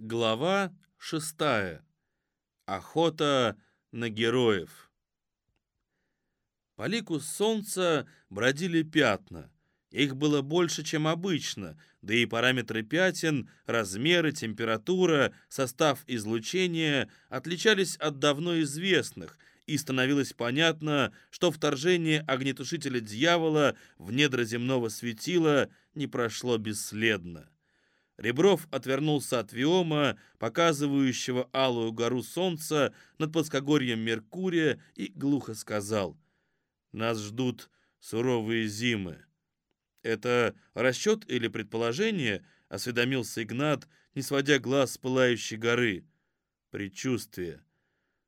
Глава шестая. Охота на героев. По лику солнца бродили пятна. Их было больше, чем обычно, да и параметры пятен, размеры, температура, состав излучения отличались от давно известных, и становилось понятно, что вторжение огнетушителя дьявола в недра земного светила не прошло бесследно. Ребров отвернулся от Виома, показывающего алую гору солнца над плоскогорьем Меркурия, и глухо сказал «Нас ждут суровые зимы». «Это расчет или предположение?» — осведомился Игнат, не сводя глаз с пылающей горы. «Предчувствие».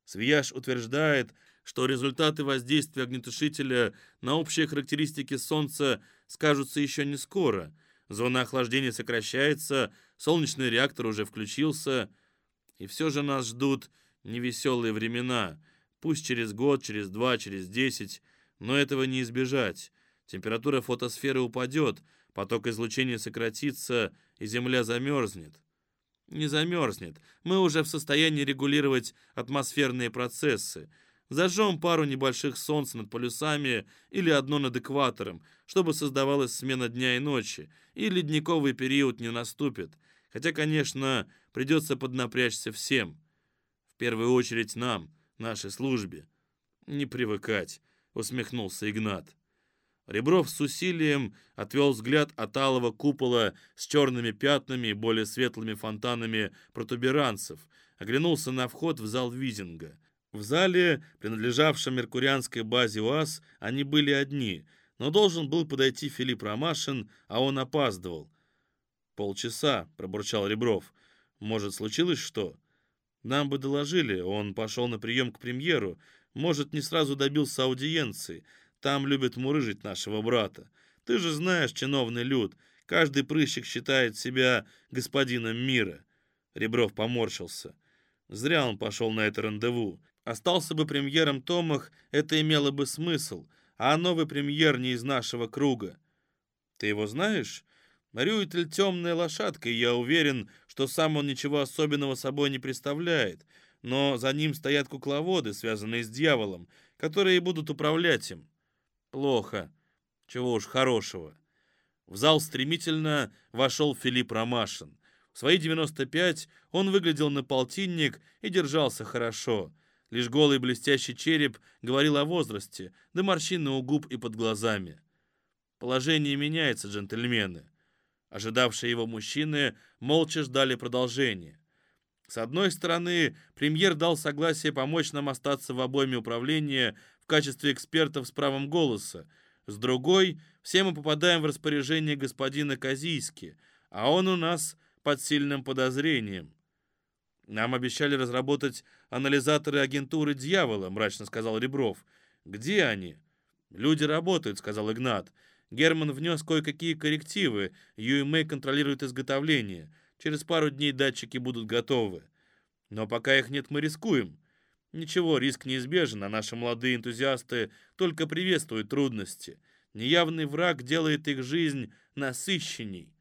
Свияж утверждает, что результаты воздействия огнетушителя на общие характеристики Солнца скажутся еще не скоро — Зона охлаждения сокращается, солнечный реактор уже включился. И все же нас ждут невеселые времена. Пусть через год, через два, через десять, но этого не избежать. Температура фотосферы упадет, поток излучения сократится, и Земля замерзнет. Не замерзнет. Мы уже в состоянии регулировать атмосферные процессы. Зажжем пару небольших солнц над полюсами или одно над экватором, чтобы создавалась смена дня и ночи, и ледниковый период не наступит. Хотя, конечно, придется поднапрячься всем. В первую очередь нам, нашей службе. Не привыкать, усмехнулся Игнат. Ребров с усилием отвел взгляд от алого купола с черными пятнами и более светлыми фонтанами протуберанцев, оглянулся на вход в зал Визинга — в зале, принадлежавшем меркурианской базе УАЗ, они были одни, но должен был подойти Филипп Ромашин, а он опаздывал. «Полчаса», — пробурчал Ребров. «Может, случилось что?» «Нам бы доложили, он пошел на прием к премьеру. Может, не сразу добился аудиенции. Там любят мурыжить нашего брата. Ты же знаешь, чиновный люд, каждый прыщик считает себя господином мира». Ребров поморщился. Зря он пошел на это рандеву. Остался бы премьером Томах, это имело бы смысл, а новый премьер не из нашего круга. Ты его знаешь? Рюитель темная лошадка, и я уверен, что сам он ничего особенного собой не представляет, но за ним стоят кукловоды, связанные с дьяволом, которые будут управлять им. Плохо. Чего уж хорошего. В зал стремительно вошел Филипп Ромашин. В свои 95 он выглядел на полтинник и держался хорошо. Лишь голый блестящий череп говорил о возрасте, да морщины у губ и под глазами. Положение меняется, джентльмены. Ожидавшие его мужчины молча ждали продолжения. С одной стороны, премьер дал согласие помочь нам остаться в обойме управления в качестве экспертов с правом голоса. С другой, все мы попадаем в распоряжение господина Казийски, а он у нас под сильным подозрением. «Нам обещали разработать анализаторы агентуры дьявола», — мрачно сказал Ребров. «Где они?» «Люди работают», — сказал Игнат. Герман внес кое-какие коррективы. UMA контролирует изготовление. Через пару дней датчики будут готовы. Но пока их нет, мы рискуем. Ничего, риск неизбежен, а наши молодые энтузиасты только приветствуют трудности. Неявный враг делает их жизнь насыщенней.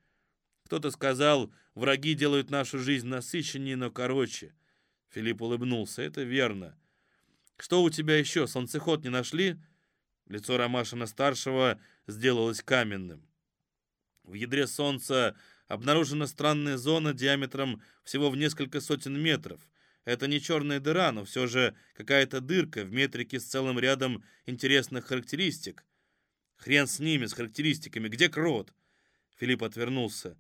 Кто-то сказал, враги делают нашу жизнь насыщеннее, но короче. Филипп улыбнулся. Это верно. Что у тебя еще, солнцеход не нашли? Лицо Ромашина-старшего сделалось каменным. В ядре солнца обнаружена странная зона диаметром всего в несколько сотен метров. Это не черная дыра, но все же какая-то дырка в метрике с целым рядом интересных характеристик. Хрен с ними, с характеристиками. Где крот? Филипп отвернулся.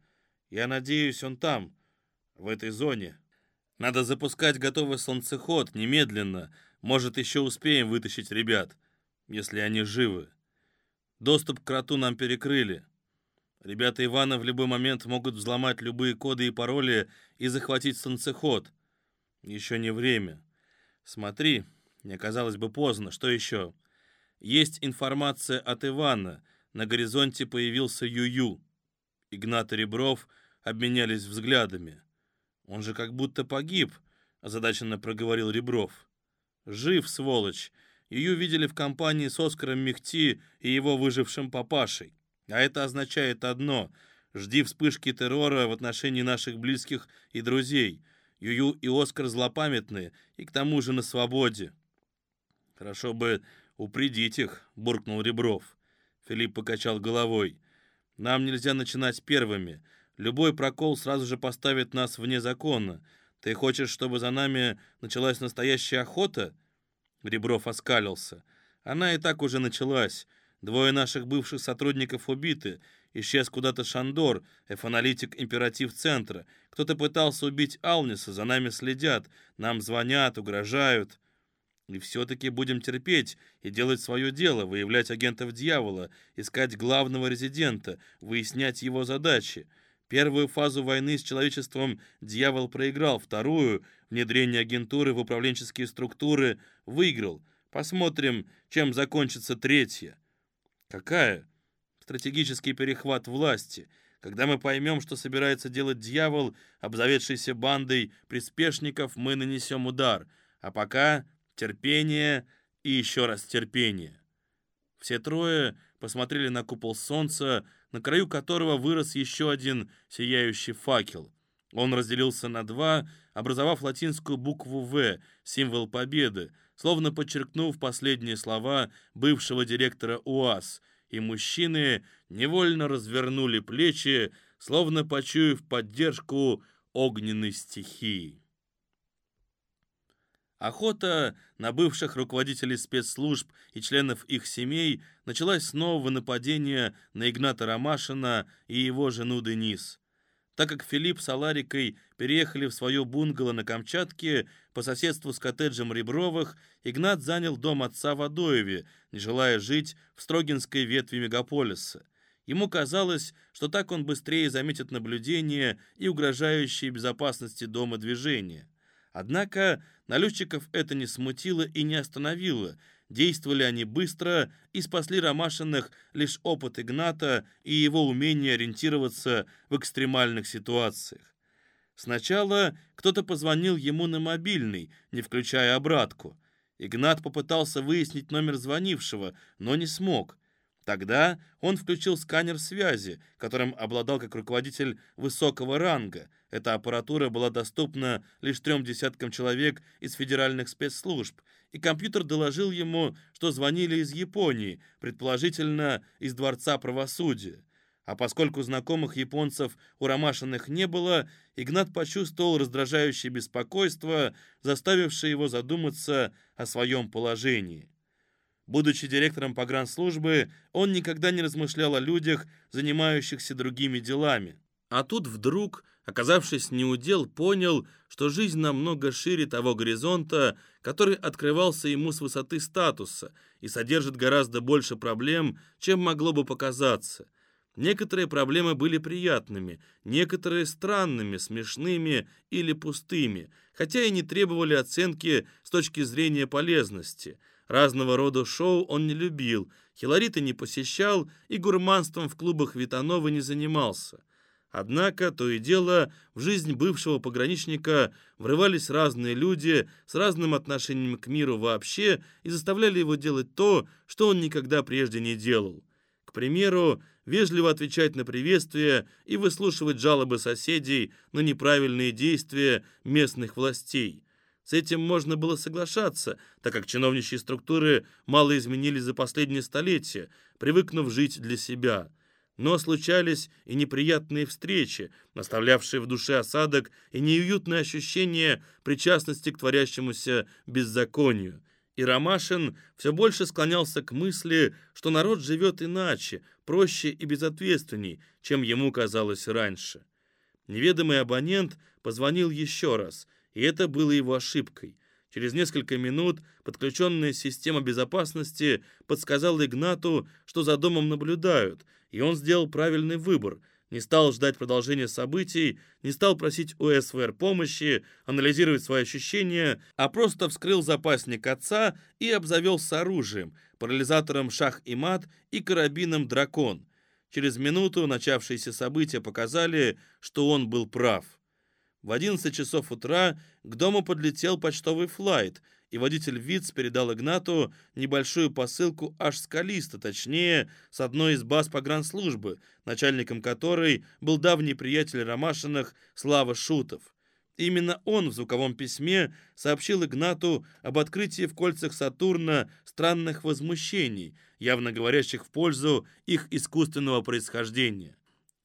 Я надеюсь, он там, в этой зоне. Надо запускать готовый солнцеход немедленно. Может, еще успеем вытащить ребят, если они живы. Доступ к кроту нам перекрыли. Ребята Ивана в любой момент могут взломать любые коды и пароли и захватить солнцеход. Еще не время. Смотри, не оказалось бы поздно. Что еще? Есть информация от Ивана. На горизонте появился Юю. Игнат и Ребров обменялись взглядами. «Он же как будто погиб», — озадаченно проговорил Ребров. «Жив, сволочь. Ее видели в компании с Оскаром Мехти и его выжившим папашей. А это означает одно — Жди вспышки террора в отношении наших близких и друзей. Юю и Оскар злопамятные, и к тому же на свободе». «Хорошо бы упредить их», — буркнул Ребров. Филипп покачал головой. «Нам нельзя начинать первыми. Любой прокол сразу же поставит нас вне закона. Ты хочешь, чтобы за нами началась настоящая охота?» Ребров оскалился. «Она и так уже началась. Двое наших бывших сотрудников убиты. Исчез куда-то Шандор, F-аналитик императив-центра. Кто-то пытался убить Алниса, за нами следят. Нам звонят, угрожают. И все-таки будем терпеть и делать свое дело, выявлять агентов дьявола, искать главного резидента, выяснять его задачи. Первую фазу войны с человечеством дьявол проиграл, вторую, внедрение агентуры в управленческие структуры, выиграл. Посмотрим, чем закончится третья. Какая? Стратегический перехват власти. Когда мы поймем, что собирается делать дьявол, обзаведшийся бандой приспешников, мы нанесем удар. А пока терпение и еще раз терпение. Все трое посмотрели на купол солнца, на краю которого вырос еще один сияющий факел. Он разделился на два, образовав латинскую букву «В», символ победы, словно подчеркнув последние слова бывшего директора УАЗ, и мужчины невольно развернули плечи, словно почуяв поддержку огненной стихии. Охота на бывших руководителей спецслужб и членов их семей началась с нового нападения на Игната Ромашина и его жену Денис. Так как Филипп с Аларикой переехали в свое бунгало на Камчатке по соседству с коттеджем Ребровых, Игнат занял дом отца в Адоеве, не желая жить в Строгинской ветви мегаполиса. Ему казалось, что так он быстрее заметит наблюдение и угрожающие безопасности дома движения. Однако налетчиков это не смутило и не остановило. Действовали они быстро и спасли Ромашиных лишь опыт Игната и его умение ориентироваться в экстремальных ситуациях. Сначала кто-то позвонил ему на мобильный, не включая обратку. Игнат попытался выяснить номер звонившего, но не смог. Тогда он включил сканер связи, которым обладал как руководитель высокого ранга. Эта аппаратура была доступна лишь трем десяткам человек из федеральных спецслужб, и компьютер доложил ему, что звонили из Японии, предположительно из Дворца правосудия. А поскольку знакомых японцев у Ромашиных не было, Игнат почувствовал раздражающее беспокойство, заставившее его задуматься о своем положении. Будучи директором погранслужбы, он никогда не размышлял о людях, занимающихся другими делами. А тут вдруг, оказавшись неудел, понял, что жизнь намного шире того горизонта, который открывался ему с высоты статуса и содержит гораздо больше проблем, чем могло бы показаться. Некоторые проблемы были приятными, некоторые странными, смешными или пустыми, хотя и не требовали оценки с точки зрения полезности – Разного рода шоу он не любил, хилориты не посещал и гурманством в клубах Витанова не занимался. Однако, то и дело, в жизнь бывшего пограничника врывались разные люди с разным отношением к миру вообще и заставляли его делать то, что он никогда прежде не делал. К примеру, вежливо отвечать на приветствия и выслушивать жалобы соседей на неправильные действия местных властей – с этим можно было соглашаться, так как чиновничьи структуры мало изменились за последние столетия, привыкнув жить для себя. Но случались и неприятные встречи, наставлявшие в душе осадок и неуютное ощущение причастности к творящемуся беззаконию. И Ромашин все больше склонялся к мысли, что народ живет иначе, проще и безответственней, чем ему казалось раньше. Неведомый абонент позвонил еще раз – и это было его ошибкой. Через несколько минут подключенная система безопасности подсказала Игнату, что за домом наблюдают, и он сделал правильный выбор. Не стал ждать продолжения событий, не стал просить у СВР помощи, анализировать свои ощущения, а просто вскрыл запасник отца и обзавелся оружием, парализатором шах и мат и карабином дракон. Через минуту начавшиеся события показали, что он был прав. В 11 часов утра к дому подлетел почтовый флайт, и водитель Виц передал Игнату небольшую посылку аж с Калиста, точнее, с одной из баз погранслужбы, начальником которой был давний приятель Ромашиных Слава Шутов. Именно он в звуковом письме сообщил Игнату об открытии в кольцах Сатурна странных возмущений, явно говорящих в пользу их искусственного происхождения.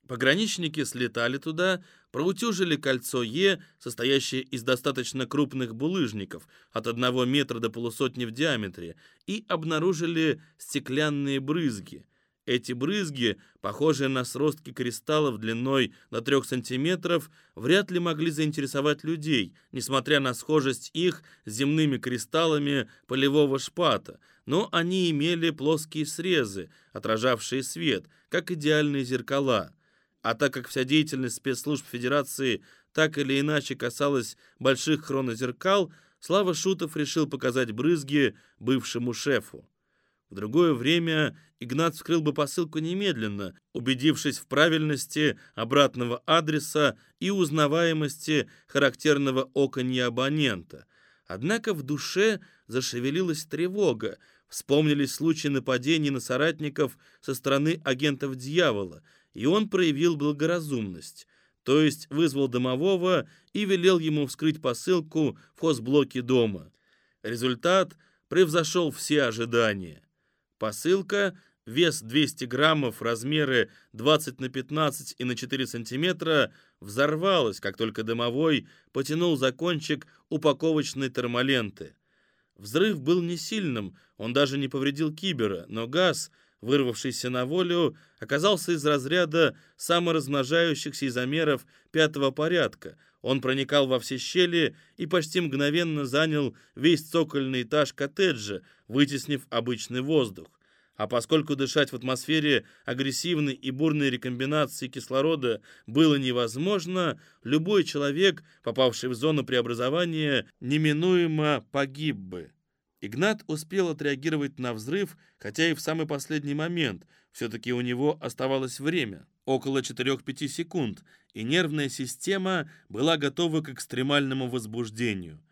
Пограничники слетали туда, проутюжили кольцо Е, состоящее из достаточно крупных булыжников, от одного метра до полусотни в диаметре, и обнаружили стеклянные брызги. Эти брызги, похожие на сростки кристаллов длиной до 3 сантиметров, вряд ли могли заинтересовать людей, несмотря на схожесть их с земными кристаллами полевого шпата, но они имели плоские срезы, отражавшие свет, как идеальные зеркала. А так как вся деятельность спецслужб Федерации так или иначе касалась больших хронозеркал, Слава Шутов решил показать брызги бывшему шефу. В другое время Игнат вскрыл бы посылку немедленно, убедившись в правильности обратного адреса и узнаваемости характерного оконья абонента. Однако в душе зашевелилась тревога, вспомнились случаи нападений на соратников со стороны агентов дьявола, и он проявил благоразумность, то есть вызвал домового и велел ему вскрыть посылку в хозблоке дома. Результат превзошел все ожидания. Посылка, вес 200 граммов, размеры 20 на 15 и на 4 сантиметра, взорвалась, как только дымовой потянул за кончик упаковочной термоленты. Взрыв был не сильным, он даже не повредил кибера, но газ, вырвавшийся на волю, оказался из разряда саморазмножающихся изомеров пятого порядка. Он проникал во все щели и почти мгновенно занял весь цокольный этаж коттеджа, вытеснив обычный воздух. А поскольку дышать в атмосфере агрессивной и бурной рекомбинации кислорода было невозможно, любой человек, попавший в зону преобразования, неминуемо погиб бы. Игнат успел отреагировать на взрыв, хотя и в самый последний момент. Все-таки у него оставалось время, около 4-5 секунд, и нервная система была готова к экстремальному возбуждению.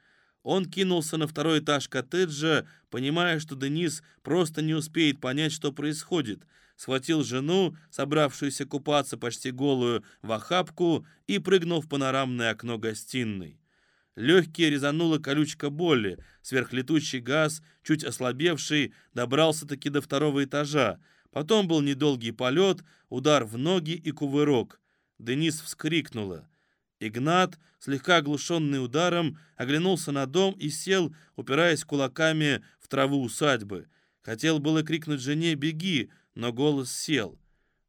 Он кинулся на второй этаж коттеджа, понимая, что Денис просто не успеет понять, что происходит. Схватил жену, собравшуюся купаться почти голую, в охапку и прыгнул в панорамное окно гостиной. Легкие резанула колючка боли, сверхлетучий газ, чуть ослабевший, добрался-таки до второго этажа. Потом был недолгий полет, удар в ноги и кувырок. Денис вскрикнула. Игнат, слегка оглушенный ударом, оглянулся на дом и сел, упираясь кулаками в траву усадьбы. Хотел было крикнуть жене «беги», но голос сел.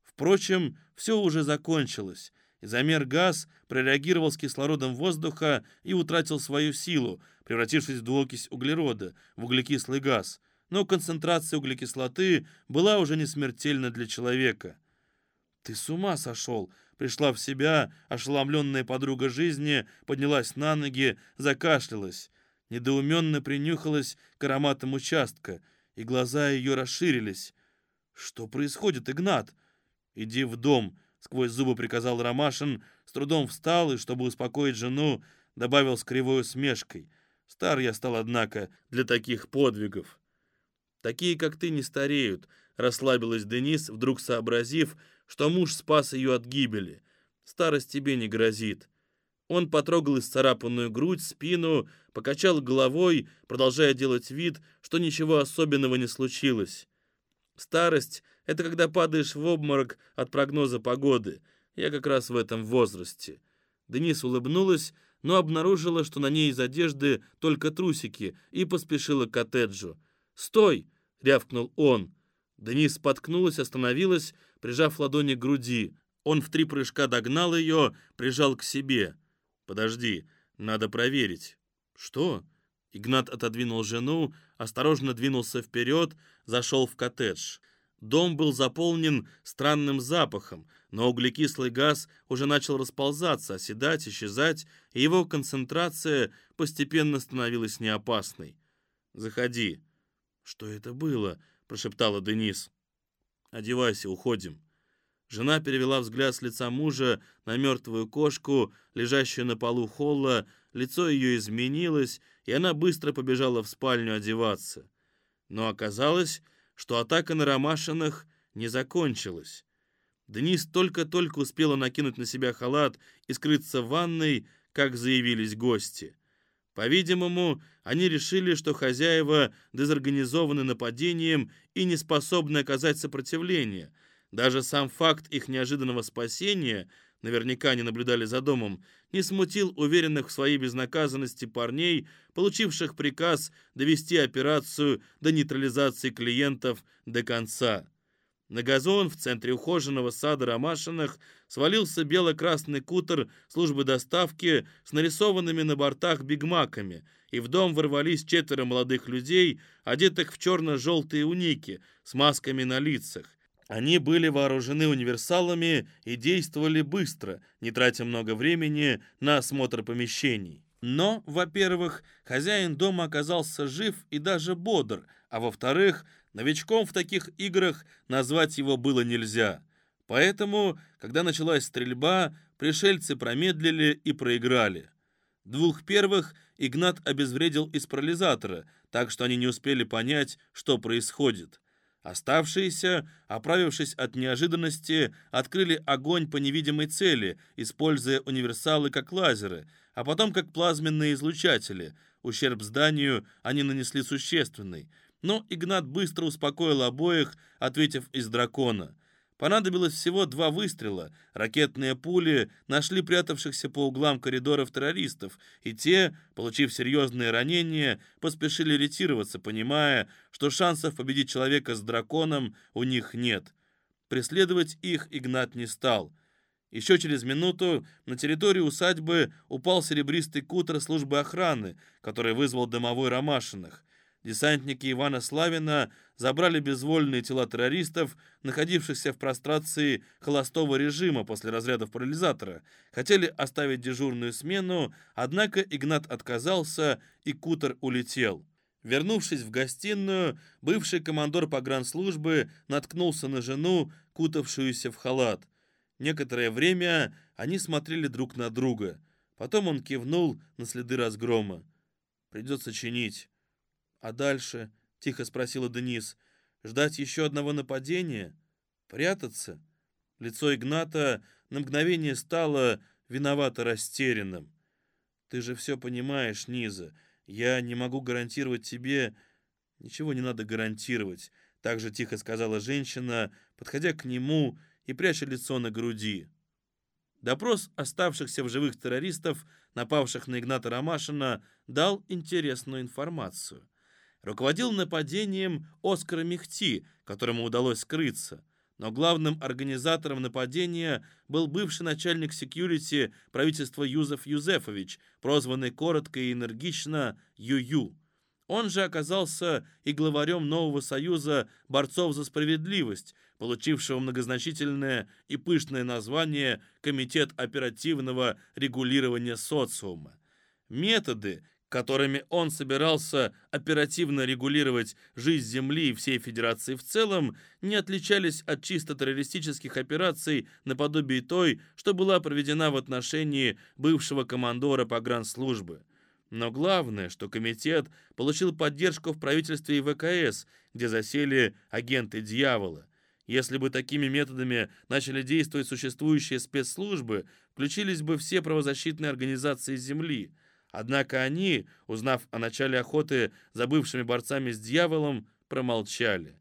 Впрочем, все уже закончилось. Изомер газ прореагировал с кислородом воздуха и утратил свою силу, превратившись в двуокись углерода, в углекислый газ. Но концентрация углекислоты была уже не смертельна для человека. «Ты с ума сошел!» Пришла в себя, ошеломленная подруга жизни, поднялась на ноги, закашлялась. Недоуменно принюхалась к ароматам участка, и глаза ее расширились. «Что происходит, Игнат?» «Иди в дом», — сквозь зубы приказал Ромашин, с трудом встал и, чтобы успокоить жену, добавил с кривой усмешкой. «Стар я стал, однако, для таких подвигов». «Такие, как ты, не стареют», — расслабилась Денис, вдруг сообразив, что муж спас ее от гибели. Старость тебе не грозит. Он потрогал исцарапанную грудь, спину, покачал головой, продолжая делать вид, что ничего особенного не случилось. Старость — это когда падаешь в обморок от прогноза погоды. Я как раз в этом возрасте. Денис улыбнулась, но обнаружила, что на ней из одежды только трусики, и поспешила к коттеджу. «Стой!» — рявкнул он. Денис споткнулась, остановилась, прижав ладони к груди. Он в три прыжка догнал ее, прижал к себе. «Подожди, надо проверить». «Что?» Игнат отодвинул жену, осторожно двинулся вперед, зашел в коттедж. Дом был заполнен странным запахом, но углекислый газ уже начал расползаться, оседать, исчезать, и его концентрация постепенно становилась неопасной. «Заходи». «Что это было?» — прошептала Денис. «Одевайся, уходим». Жена перевела взгляд с лица мужа на мертвую кошку, лежащую на полу холла, лицо ее изменилось, и она быстро побежала в спальню одеваться. Но оказалось, что атака на Ромашиных не закончилась. Денис только-только успела накинуть на себя халат и скрыться в ванной, как заявились гости. По-видимому, они решили, что хозяева дезорганизованы нападением и не способны оказать сопротивление. Даже сам факт их неожиданного спасения, наверняка они наблюдали за домом, не смутил уверенных в своей безнаказанности парней, получивших приказ довести операцию до нейтрализации клиентов до конца. На газон в центре ухоженного сада Ромашиных свалился бело-красный кутер службы доставки с нарисованными на бортах бигмаками, и в дом ворвались четверо молодых людей, одетых в черно-желтые уники, с масками на лицах. Они были вооружены универсалами и действовали быстро, не тратя много времени на осмотр помещений. Но, во-первых, хозяин дома оказался жив и даже бодр, а во-вторых, новичком в таких играх назвать его было нельзя. Поэтому, когда началась стрельба, пришельцы промедлили и проиграли. Двух первых Игнат обезвредил из парализатора, так что они не успели понять, что происходит. Оставшиеся, оправившись от неожиданности, открыли огонь по невидимой цели, используя универсалы как лазеры, а потом как плазменные излучатели. Ущерб зданию они нанесли существенный. Но Игнат быстро успокоил обоих, ответив из дракона. Понадобилось всего два выстрела. Ракетные пули нашли прятавшихся по углам коридоров террористов, и те, получив серьезные ранения, поспешили ретироваться, понимая, что шансов победить человека с драконом у них нет. Преследовать их Игнат не стал. Еще через минуту на территории усадьбы упал серебристый кутер службы охраны, который вызвал домовой Ромашиных десантники Ивана Славина забрали безвольные тела террористов, находившихся в прострации холостого режима после разрядов парализатора. Хотели оставить дежурную смену, однако Игнат отказался, и Кутер улетел. Вернувшись в гостиную, бывший командор погранслужбы наткнулся на жену, кутавшуюся в халат. Некоторое время они смотрели друг на друга. Потом он кивнул на следы разгрома. «Придется чинить». «А дальше?» — тихо спросила Денис. «Ждать еще одного нападения? Прятаться?» Лицо Игната на мгновение стало виновато растерянным. «Ты же все понимаешь, Низа. Я не могу гарантировать тебе...» «Ничего не надо гарантировать», — так же тихо сказала женщина, подходя к нему и пряча лицо на груди. Допрос оставшихся в живых террористов, напавших на Игната Ромашина, дал интересную информацию руководил нападением Оскара Мехти, которому удалось скрыться. Но главным организатором нападения был бывший начальник секьюрити правительства Юзеф Юзефович, прозванный коротко и энергично Ю-Ю. Он же оказался и главарем нового союза борцов за справедливость, получившего многозначительное и пышное название Комитет оперативного регулирования социума. Методы, которыми он собирался оперативно регулировать жизнь Земли и всей Федерации в целом, не отличались от чисто террористических операций наподобие той, что была проведена в отношении бывшего командора погранслужбы. Но главное, что комитет получил поддержку в правительстве и ВКС, где засели агенты дьявола. Если бы такими методами начали действовать существующие спецслужбы, включились бы все правозащитные организации Земли – Однако они, узнав о начале охоты за бывшими борцами с дьяволом, промолчали.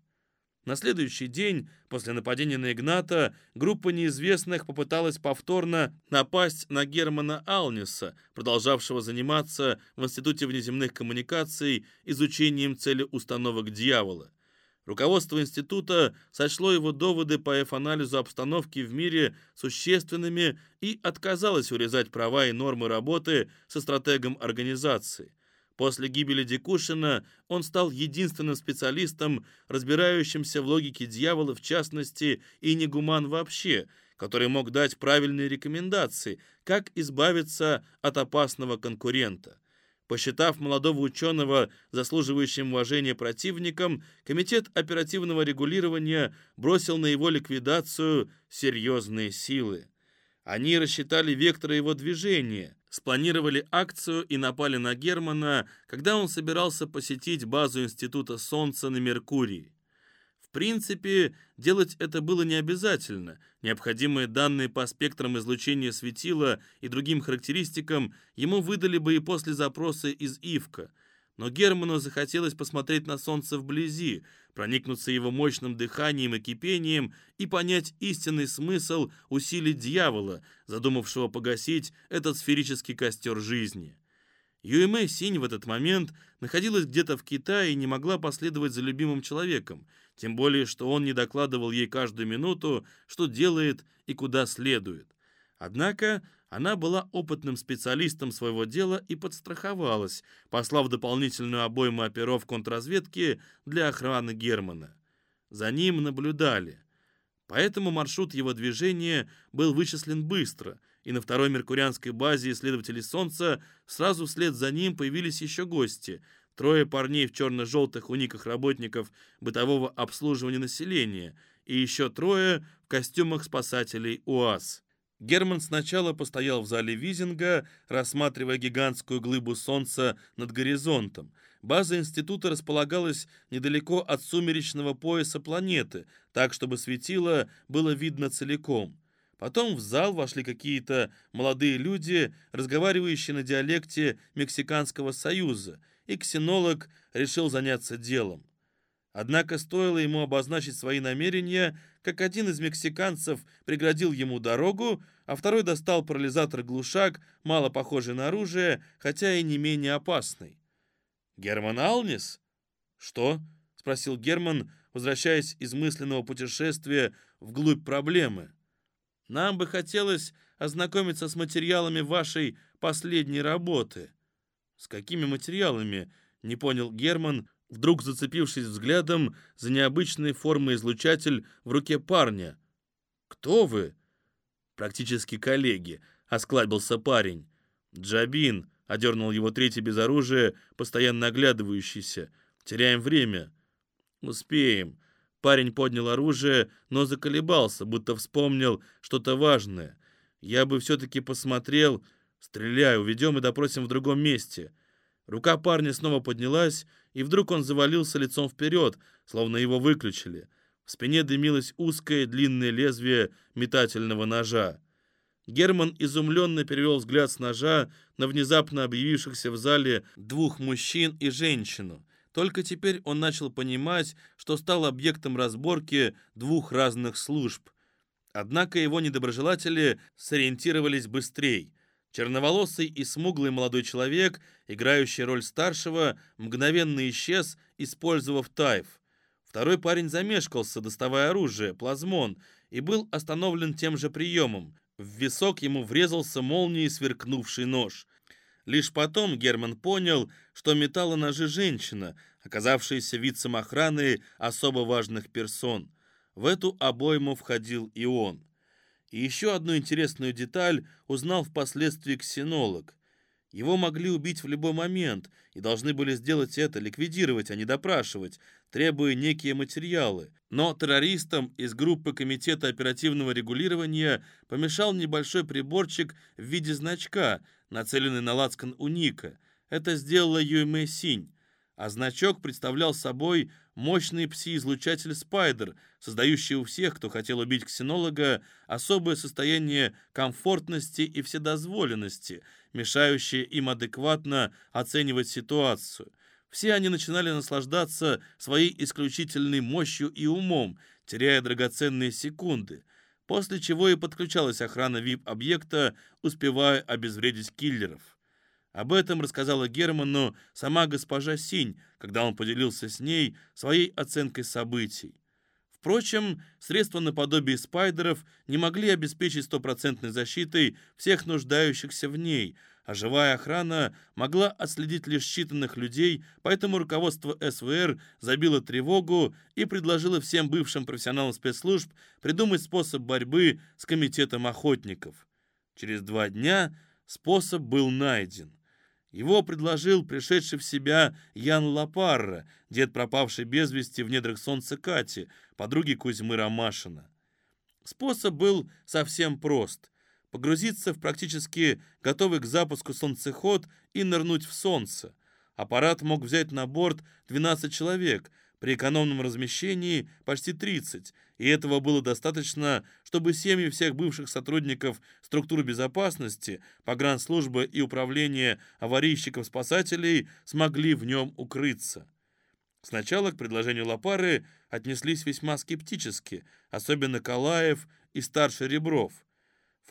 На следующий день, после нападения на Игната, группа неизвестных попыталась повторно напасть на Германа Алниса, продолжавшего заниматься в Институте внеземных коммуникаций изучением цели установок дьявола. Руководство института сочло его доводы по F-анализу обстановки в мире существенными и отказалось урезать права и нормы работы со стратегом организации. После гибели Дикушина он стал единственным специалистом, разбирающимся в логике дьявола в частности и негуман вообще, который мог дать правильные рекомендации, как избавиться от опасного конкурента. Посчитав молодого ученого заслуживающим уважения противником, Комитет оперативного регулирования бросил на его ликвидацию серьезные силы. Они рассчитали векторы его движения, спланировали акцию и напали на Германа, когда он собирался посетить базу Института Солнца на Меркурии. Принципе, делать это было не обязательно. Необходимые данные по спектрам излучения светила и другим характеристикам ему выдали бы и после запроса из ИВКа – но Герману захотелось посмотреть на солнце вблизи, проникнуться его мощным дыханием и кипением и понять истинный смысл усилий дьявола, задумавшего погасить этот сферический костер жизни. Юэме Синь в этот момент находилась где-то в Китае и не могла последовать за любимым человеком, тем более, что он не докладывал ей каждую минуту, что делает и куда следует. Однако она была опытным специалистом своего дела и подстраховалась, послав дополнительную обойму оперов контрразведки для охраны Германа. За ним наблюдали. Поэтому маршрут его движения был вычислен быстро, и на второй меркурианской базе исследователей Солнца сразу вслед за ним появились еще гости – трое парней в черно-желтых униках работников бытового обслуживания населения и еще трое в костюмах спасателей УАЗ. Герман сначала постоял в зале Визинга, рассматривая гигантскую глыбу солнца над горизонтом. База института располагалась недалеко от сумеречного пояса планеты, так, чтобы светило было видно целиком. Потом в зал вошли какие-то молодые люди, разговаривающие на диалекте Мексиканского союза, и ксенолог решил заняться делом. Однако стоило ему обозначить свои намерения, как один из мексиканцев преградил ему дорогу, а второй достал парализатор-глушак, мало похожий на оружие, хотя и не менее опасный. «Герман Алнис?» «Что?» — спросил Герман, возвращаясь из мысленного путешествия вглубь проблемы. «Нам бы хотелось ознакомиться с материалами вашей последней работы». «С какими материалами?» — не понял Герман, вдруг зацепившись взглядом за необычной формы излучатель в руке парня. «Кто вы?» «Практически коллеги», — осклабился парень. «Джабин», — одернул его третий без оружия, постоянно оглядывающийся. «Теряем время». «Успеем». Парень поднял оружие, но заколебался, будто вспомнил что-то важное. «Я бы все-таки посмотрел...» «Стреляй, уведем и допросим в другом месте». Рука парня снова поднялась, и вдруг он завалился лицом вперед, словно его выключили. В спине дымилось узкое длинное лезвие метательного ножа. Герман изумленно перевел взгляд с ножа на внезапно объявившихся в зале двух мужчин и женщину. Только теперь он начал понимать, что стал объектом разборки двух разных служб. Однако его недоброжелатели сориентировались быстрее. Черноволосый и смуглый молодой человек, играющий роль старшего, мгновенно исчез, использовав тайф. Второй парень замешкался, доставая оружие, плазмон, и был остановлен тем же приемом. В висок ему врезался молнией сверкнувший нож. Лишь потом Герман понял, что металла ножи женщина, оказавшаяся вицем охраны особо важных персон. В эту обойму входил и он. И еще одну интересную деталь узнал впоследствии ксенолог. Его могли убить в любой момент, и должны были сделать это, ликвидировать, а не допрашивать, требуя некие материалы. Но террористам из группы Комитета оперативного регулирования помешал небольшой приборчик в виде значка, нацеленный на лацкан уника. Это сделала Юймэ Синь а значок представлял собой мощный пси-излучатель «Спайдер», создающий у всех, кто хотел убить ксенолога, особое состояние комфортности и вседозволенности, мешающее им адекватно оценивать ситуацию. Все они начинали наслаждаться своей исключительной мощью и умом, теряя драгоценные секунды, после чего и подключалась охрана VIP-объекта, успевая обезвредить киллеров. Об этом рассказала Герману сама госпожа Синь, когда он поделился с ней своей оценкой событий. Впрочем, средства наподобие спайдеров не могли обеспечить стопроцентной защитой всех нуждающихся в ней, а живая охрана могла отследить лишь считанных людей, поэтому руководство СВР забило тревогу и предложило всем бывшим профессионалам спецслужб придумать способ борьбы с комитетом охотников. Через два дня способ был найден. Его предложил пришедший в себя Ян Лапарра, дед пропавший без вести в недрах солнца Кати, подруги Кузьмы Ромашина. Способ был совсем прост. Погрузиться в практически готовый к запуску солнцеход и нырнуть в солнце. Аппарат мог взять на борт 12 человек, при экономном размещении почти 30, и этого было достаточно, чтобы семьи всех бывших сотрудников структур безопасности, погранслужбы и управления аварийщиков-спасателей смогли в нем укрыться. Сначала к предложению Лопары отнеслись весьма скептически, особенно Калаев и старший Ребров –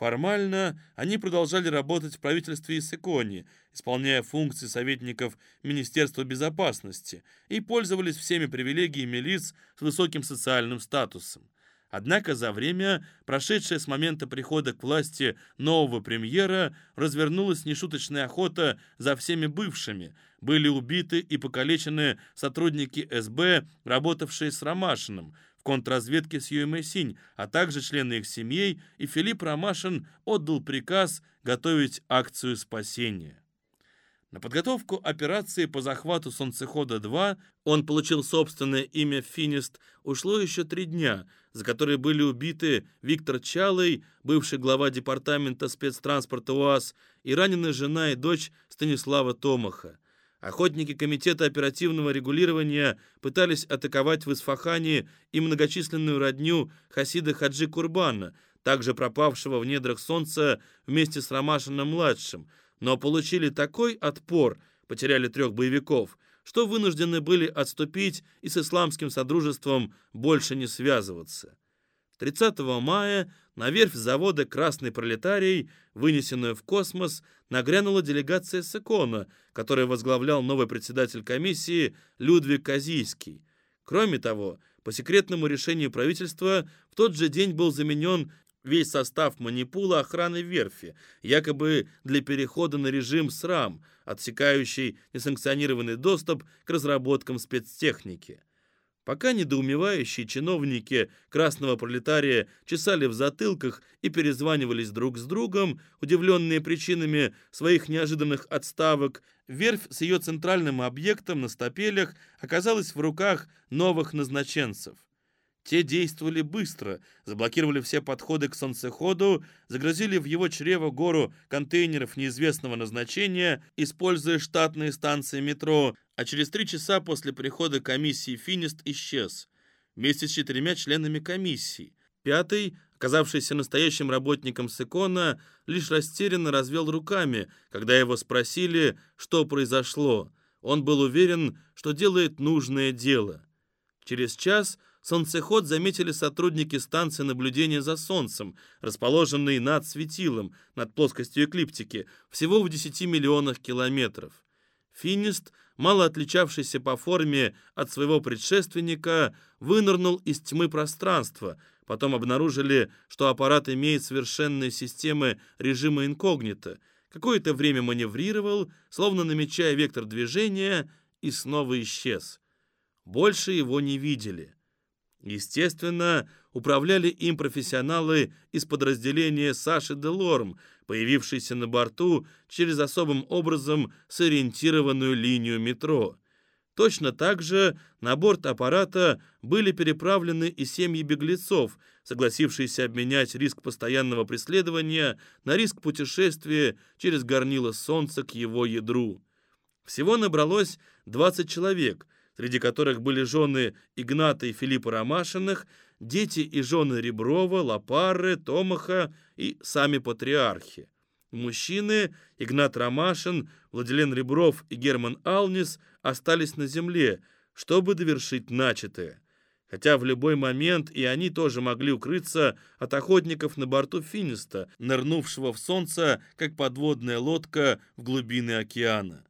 Формально они продолжали работать в правительстве Иссыкони, исполняя функции советников Министерства безопасности и пользовались всеми привилегиями лиц с высоким социальным статусом. Однако за время, прошедшее с момента прихода к власти нового премьера, развернулась нешуточная охота за всеми бывшими. Были убиты и покалечены сотрудники СБ, работавшие с Ромашиным – в контрразведке с Юэмэсинь, а также члены их семей, и Филипп Ромашин отдал приказ готовить акцию спасения. На подготовку операции по захвату Солнцехода-2 он получил собственное имя Финист, ушло еще три дня, за которые были убиты Виктор Чалый, бывший глава департамента спецтранспорта УАЗ, и ранены жена и дочь Станислава Томаха. Охотники Комитета оперативного регулирования пытались атаковать в Исфахане и многочисленную родню Хасида Хаджи Курбана, также пропавшего в недрах солнца вместе с Ромашиным-младшим, но получили такой отпор, потеряли трех боевиков, что вынуждены были отступить и с исламским содружеством больше не связываться. 30 мая на верфь завода «Красный пролетарий», вынесенную в космос, нагрянула делегация Секона, которую возглавлял новый председатель комиссии Людвиг Казийский. Кроме того, по секретному решению правительства в тот же день был заменен весь состав манипула охраны верфи, якобы для перехода на режим СРАМ, отсекающий несанкционированный доступ к разработкам спецтехники. Пока недоумевающие чиновники красного пролетария чесали в затылках и перезванивались друг с другом, удивленные причинами своих неожиданных отставок, верфь с ее центральным объектом на стапелях оказалась в руках новых назначенцев. Те действовали быстро, заблокировали все подходы к солнцеходу, загрузили в его чрево гору контейнеров неизвестного назначения, используя штатные станции метро, а через три часа после прихода комиссии Финист исчез, вместе с четырьмя членами комиссии. Пятый, оказавшийся настоящим работником Секона, лишь растерянно развел руками, когда его спросили, что произошло. Он был уверен, что делает нужное дело. Через час солнцеход заметили сотрудники станции наблюдения за Солнцем, расположенной над светилом, над плоскостью эклиптики, всего в 10 миллионах километров. Финист мало отличавшийся по форме от своего предшественника, вынырнул из тьмы пространства. Потом обнаружили, что аппарат имеет совершенные системы режима инкогнито. Какое-то время маневрировал, словно намечая вектор движения, и снова исчез. Больше его не видели. Естественно, управляли им профессионалы из подразделения Саши Делорм, появившиеся на борту через особым образом сориентированную линию метро. Точно так же на борт аппарата были переправлены и семьи беглецов, согласившиеся обменять риск постоянного преследования на риск путешествия через горнило Солнца к его ядру. Всего набралось 20 человек, среди которых были жены Игната и Филиппа Ромашиных, дети и жены Реброва, Лапары, Томаха и сами патриархи. Мужчины, Игнат Ромашин, Владилен Ребров и Герман Алнис остались на земле, чтобы довершить начатое. Хотя в любой момент и они тоже могли укрыться от охотников на борту Финиста, нырнувшего в солнце, как подводная лодка в глубины океана.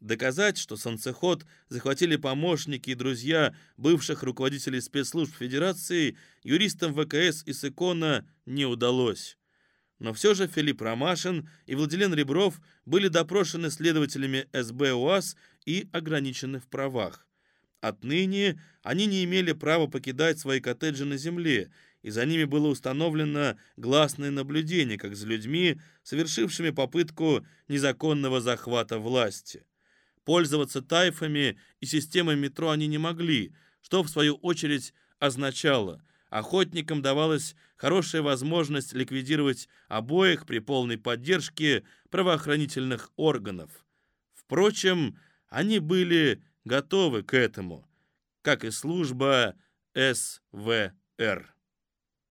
Доказать, что солнцеход захватили помощники и друзья бывших руководителей спецслужб Федерации, юристам ВКС и Сыкона не удалось. Но все же Филипп Ромашин и Владилен Ребров были допрошены следователями СБ УАЗ и ограничены в правах. Отныне они не имели права покидать свои коттеджи на земле, и за ними было установлено гласное наблюдение, как за людьми, совершившими попытку незаконного захвата власти. Пользоваться тайфами и системой метро они не могли, что, в свою очередь, означало, охотникам давалась хорошая возможность ликвидировать обоих при полной поддержке правоохранительных органов. Впрочем, они были готовы к этому, как и служба СВР.